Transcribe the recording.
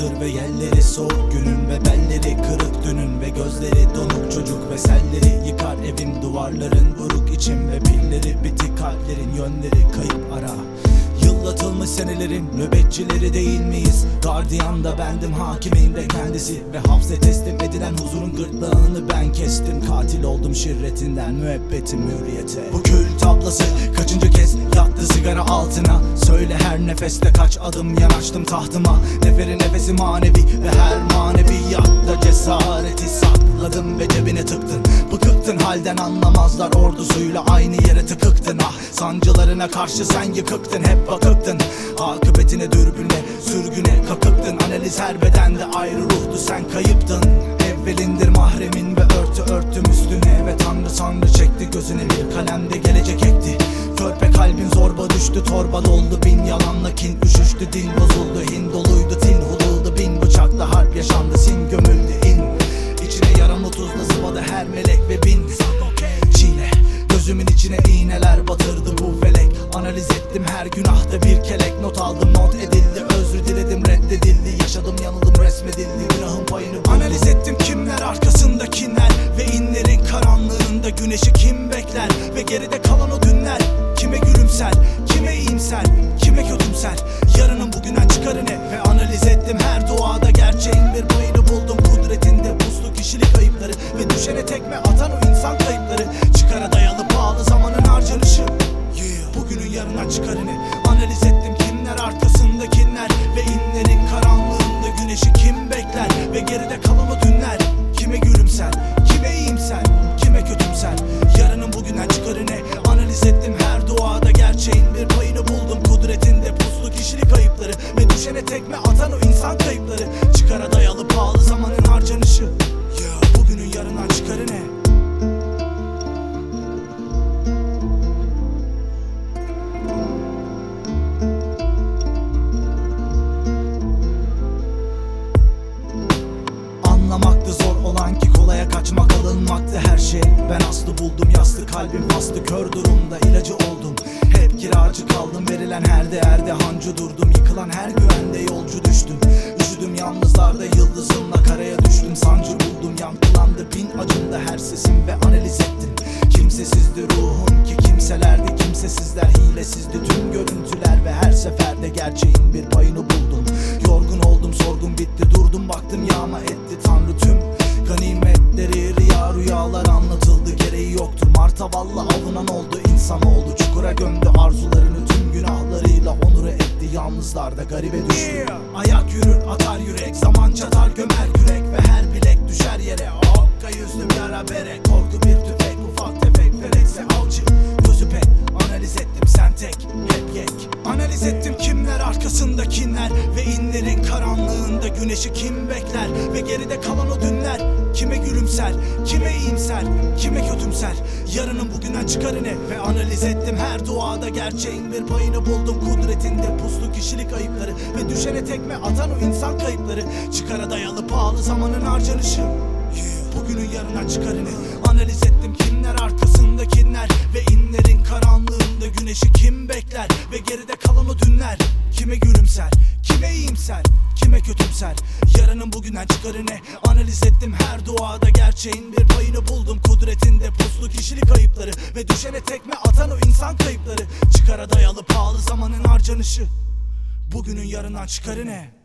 Ve yelleri soğuk günün ve belleri kırık dünün Ve gözleri donuk çocuk ve selleri Yıkar evim duvarların buruk içim Ve pilleri bitik kalplerin yönleri kayıp ara senelerin nöbetçileri değil miyiz? Gardiyan da bendim hakimin de kendisi. Ve hapse teslim edilen huzurun gırtlağını ben kestim. Katil oldum şirretinden müebbetim hürriyete. Bu kül tablası kaçıncı kez yattı sigara altına? Söyle her nefeste kaç adım yanaştım tahtıma. Neferi nefesi manevi ve her maneviyatta cesareti sakladım ve cebine tıktın. Bıkıktın halden anlamazlar ordusuyla aynı yere tıkıktın. Ah sancılarına karşı sen yıkıktın hep bakıktın Akıbetine dürbüne sürgüne kakıktın Analiz her bedende ayrı ruhtu. Sen kayıptın. Evvelindir mahremin ve örtü örttüm üstüne. Ve tanrı sanrı çekti gözüne. Bir kalemde gelecek ekti. Körpe kalbin zorba düştü torba doldu. Bin yalanla kin üşüştü dil bozuldu. Hin doluydu tin hululdu bin bıçakla harp yaşandı sin gömüldü in. İçine yaramı tuzla sıvadı her melek ve bin Gözümün içine iğneler batırdı bu felek. Analiz ettim her günahta bir kelek. Not aldım not edildi özür diledim reddedildi. Yaşadım yanıldım resmedildi günahın payını buldum. Analiz ettim kimler arkasında kimler Ve inlerin karanlığında güneşi kim bekler? Ve geride kalan o dünler Kime gülümser, kime iyimser, kime kötümser? Yarının bugünden çıkarı ne? Ve analiz ettim her duada gerçeğin bir payını buldum. Kudretinde insan kayıpları. Çıkara dayalı pahalı zamanın harcanışı. Bugünün yarından çıkarı ne Anlamaktı zor olan ki kolaya kaçmak alınmaktı her şey. Ben aslı buldum yaslı kalbim bastı. Kör durumda ilacı oldum. Hep kiracı kaldım verilen her değerde hancı durdum. Yıkılan her güvende yolcu düştüm. Üşüdüm yalnızlarda yıldızımla karaya düştüm. Sancı buldum yankılandı. Bin acımda her sesim ve analiz ettim. Kimsesizdi ruhum ki kimselerdi. Kimsesizler hilesizdi. Tüm görüntüler Ve her seferde gerçeğin bir payını buldum. Yorgun oldum Yalnızlarda garibe düştü. Ayak yürür atar yürek zaman çatar gömer kürek Ve her bilek Analiz ettim. Kimler arkasında kimler Ve inlerin karanlığında güneşi kim bekler? Ve geride kalan o dünler Kime gülümser, kime iyimser, kime kötümser? Yarının bugünden çıkarı ne? Ve analiz ettim her duada gerçeğin bir payını buldum. Kudretinde puslu kişilik ayıpları Ve düşene tekme atan o insan kayıpları. Çıkara dayalı pahalı zamanın harcanışı. Bugünün yarından çıkarı ne? Analiz ettim kimler arkasında kimler Ve inlerin karanlığında Yarının bugünden çıkarı ne Analiz ettim. Her duada gerçeğin bir payını buldum. Kudretinde puslu kişilik kayıpları Ve düşene tekme atan o insan kayıpları. Çıkara dayalı pahalı zamanın harcanışı. Bugünün yarından çıkarı ne